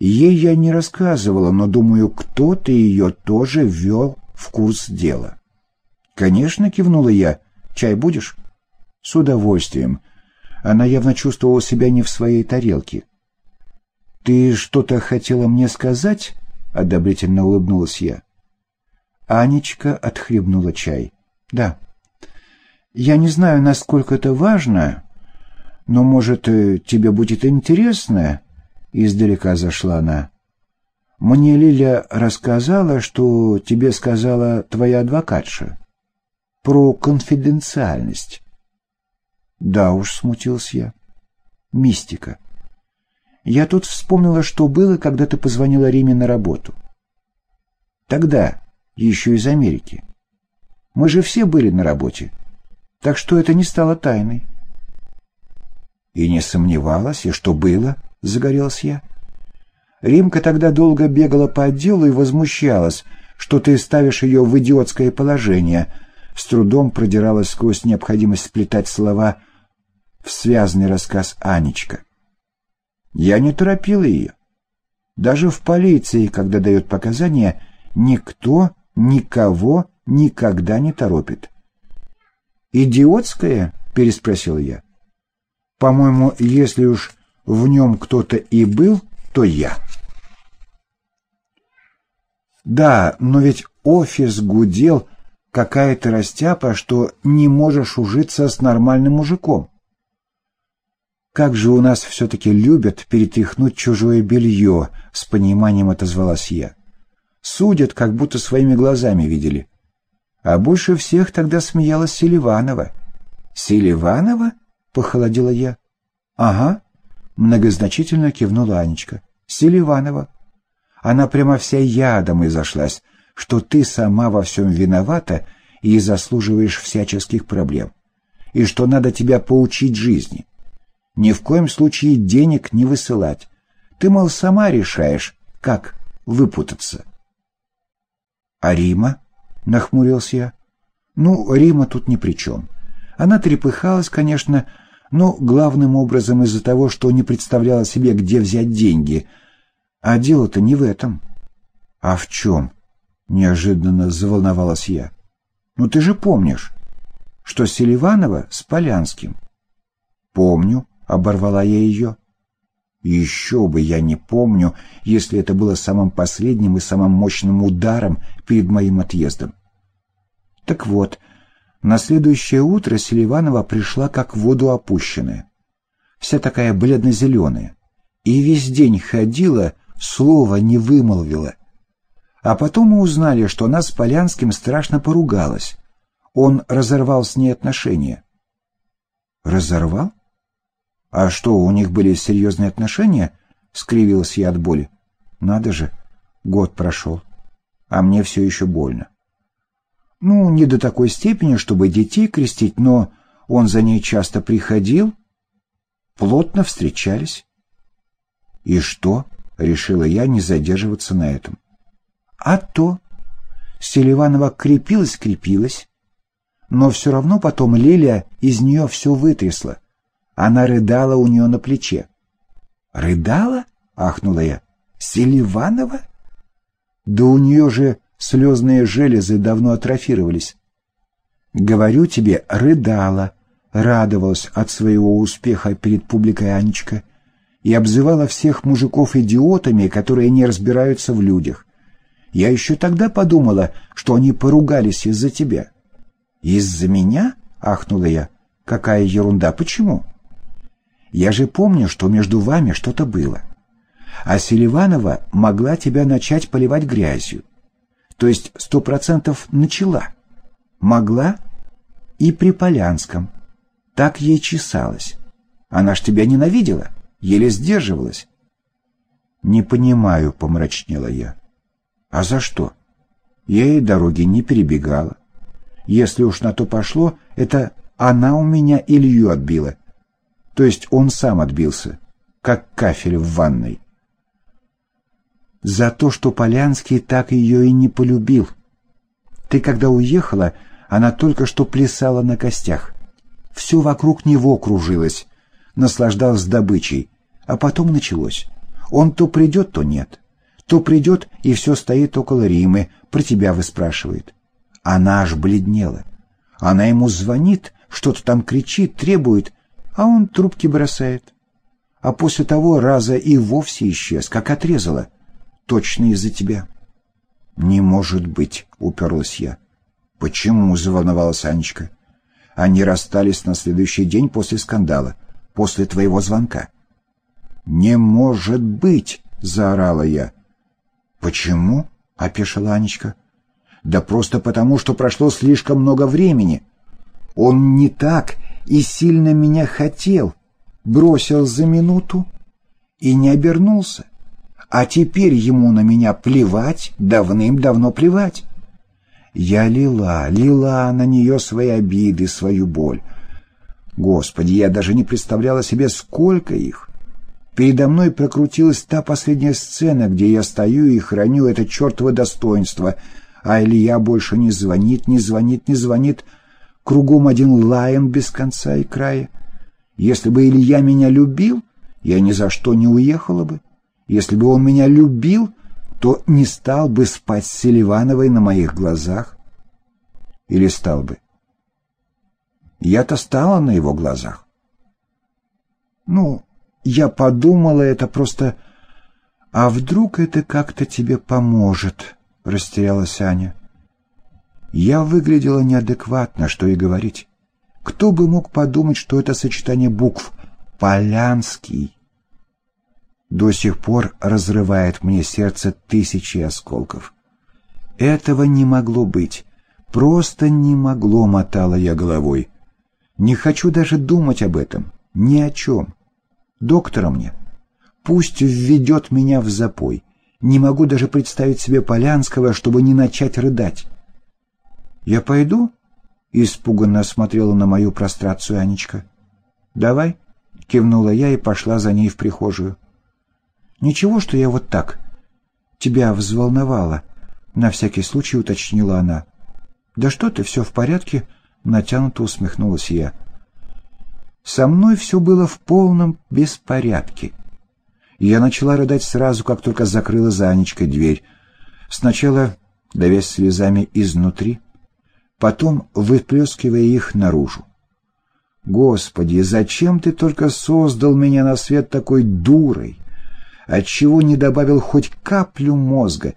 Ей я не рассказывала, но, думаю, кто-то ее тоже ввел в курс дела. «Конечно», — кивнула я. «Чай будешь?» «С удовольствием». Она явно чувствовала себя не в своей тарелке. «Ты что-то хотела мне сказать?» — одобрительно улыбнулась я. Анечка отхлебнула чай. «Да. Я не знаю, насколько это важно, но, может, э, тебе будет интересно?» Издалека зашла она. «Мне Лиля рассказала, что тебе сказала твоя адвокатша. Про конфиденциальность». «Да уж», — смутился я. «Мистика. Я тут вспомнила, что было, когда ты позвонила Риме на работу. Тогда, еще из Америки. Мы же все были на работе, так что это не стало тайной». «И не сомневалась, и что было?» — загорелся я. Римка тогда долго бегала по отделу и возмущалась, что ты ставишь ее в идиотское положение. С трудом продиралась сквозь необходимость сплетать слова в связанный рассказ Анечка. Я не торопила ее. Даже в полиции, когда дает показания, никто никого никогда не торопит. «Идиотское?» — переспросил я. «По-моему, если уж в нем кто-то и был, то я». Да, но ведь офис гудел какая-то растяпа, что не можешь ужиться с нормальным мужиком. Как же у нас все-таки любят перетряхнуть чужое белье, с пониманием отозвалась я. Судят, как будто своими глазами видели. А больше всех тогда смеялась Селиванова. «Селиванова?» — похолодела я. «Ага», — многозначительно кивнула Анечка. «Селиванова». Она прямо вся ядом изошлась, что ты сама во всем виновата и заслуживаешь всяческих проблем, и что надо тебя поучить жизни. Ни в коем случае денег не высылать. Ты, мол, сама решаешь, как выпутаться. — А Рима? — нахмурился я. — Ну, Рима тут ни при чем. Она трепыхалась, конечно, но главным образом из-за того, что не представляла себе, где взять деньги — а дело-то не в этом. А в чем? Неожиданно заволновалась я. Ну ты же помнишь, что Селиванова с Полянским. Помню, оборвала я ее. Еще бы я не помню, если это было самым последним и самым мощным ударом перед моим отъездом. Так вот, на следующее утро Селиванова пришла как в воду опущенная. Вся такая бледно-зеленая. И весь день ходила, слова не вымолвила. А потом мы узнали, что она с Полянским страшно поругалась. Он разорвал с ней отношения. Разорвал? А что, у них были серьезные отношения? Скривился я от боли. Надо же, год прошел, а мне все еще больно. Ну, не до такой степени, чтобы детей крестить, но он за ней часто приходил, плотно встречались. И что? решила я не задерживаться на этом. А то Селиванова крепилась-крепилась, но все равно потом Лилия из нее все вытрясла. Она рыдала у нее на плече. «Рыдала?» — ахнула я. «Селиванова?» «Да у нее же слезные железы давно атрофировались». «Говорю тебе, рыдала», — радовалась от своего успеха перед публикой Анечка и обзывала всех мужиков идиотами, которые не разбираются в людях. Я еще тогда подумала, что они поругались из-за тебя. «Из-за меня?» — ахнула я. «Какая ерунда! Почему?» «Я же помню, что между вами что-то было. А Селиванова могла тебя начать поливать грязью. То есть сто процентов начала. Могла и при Полянском. Так ей чесалось. Она ж тебя ненавидела» еле сдерживалась. «Не понимаю», — помрачнела я. «А за что? Я ей дороги не перебегала. Если уж на то пошло, это она у меня Илью отбила. То есть он сам отбился, как кафель в ванной. За то, что Полянский так ее и не полюбил. Ты когда уехала, она только что плясала на костях. Все вокруг него кружилось, наслаждалась добычей. А потом началось. Он то придет, то нет. То придет и все стоит около Римы, про тебя выспрашивает. Она аж бледнела. Она ему звонит, что-то там кричит, требует, а он трубки бросает. А после того раза и вовсе исчез, как отрезала. Точно из-за тебя. «Не может быть», — уперлась я. «Почему?» — заволновалась Анечка. Они расстались на следующий день после скандала, после твоего звонка. «Не может быть!» — заорала я. «Почему?» — опешила Анечка. «Да просто потому, что прошло слишком много времени. Он не так и сильно меня хотел, бросил за минуту и не обернулся. А теперь ему на меня плевать, давным-давно плевать. Я лила, лила на нее свои обиды, свою боль. Господи, я даже не представляла себе, сколько их. Передо мной прокрутилась та последняя сцена, где я стою и храню это чертово достоинство, а Илья больше не звонит, не звонит, не звонит. Кругом один лаем без конца и края. Если бы Илья меня любил, я ни за что не уехала бы. Если бы он меня любил, то не стал бы спать с Селивановой на моих глазах. Или стал бы? Я-то стала на его глазах. Ну, я подумала, это просто... А вдруг это как-то тебе поможет, растерялась Аня. Я выглядела неадекватно, что и говорить. Кто бы мог подумать, что это сочетание букв «Полянский» до сих пор разрывает мне сердце тысячи осколков. Этого не могло быть. Просто не могло, мотала я головой. Не хочу даже думать об этом. Ни о чем. Доктора мне. Пусть введет меня в запой. Не могу даже представить себе Полянского, чтобы не начать рыдать. «Я пойду?» — испуганно смотрела на мою прострацию Анечка. «Давай», — кивнула я и пошла за ней в прихожую. «Ничего, что я вот так. Тебя взволновала», — на всякий случай уточнила она. «Да что ты, все в порядке», — натянуто усмехнулась я. «Со мной все было в полном беспорядке». Я начала рыдать сразу, как только закрыла за Анечкой дверь. Сначала давясь слезами изнутри, потом выплескивая их наружу. «Господи, зачем ты только создал меня на свет такой дурой? Отчего не добавил хоть каплю мозга?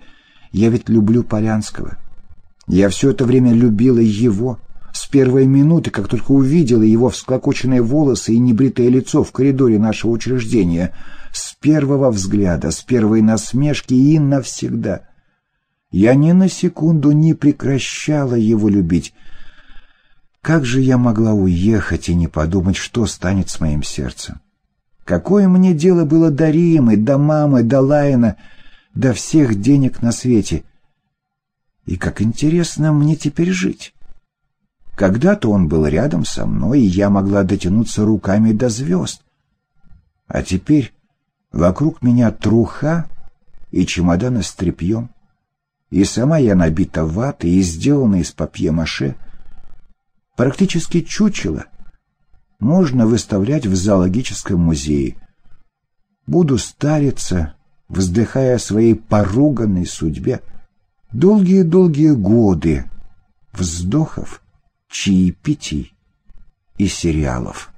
Я ведь люблю Полянского. Я все это время любила его. С первой минуты, как только увидела его всклокоченные волосы и небритое лицо в коридоре нашего учреждения, с первого взгляда, с первой насмешки и навсегда. Я ни на секунду не прекращала его любить. Как же я могла уехать и не подумать, что станет с моим сердцем? Какое мне дело было до Римы, до мамы, до Лайна, до всех денег на свете? И как интересно мне теперь жить. Когда-то он был рядом со мной, и я могла дотянуться руками до звезд. А теперь вокруг меня труха и чемоданы с тряпьем. И сама я набита ватой и сделана из папье-маше. Практически чучело, можно выставлять в зоологическом музее. Буду стариться, вздыхая о своей поруганной судьбе. Долгие-долгие годы вздохов, чаепитий и сериалов.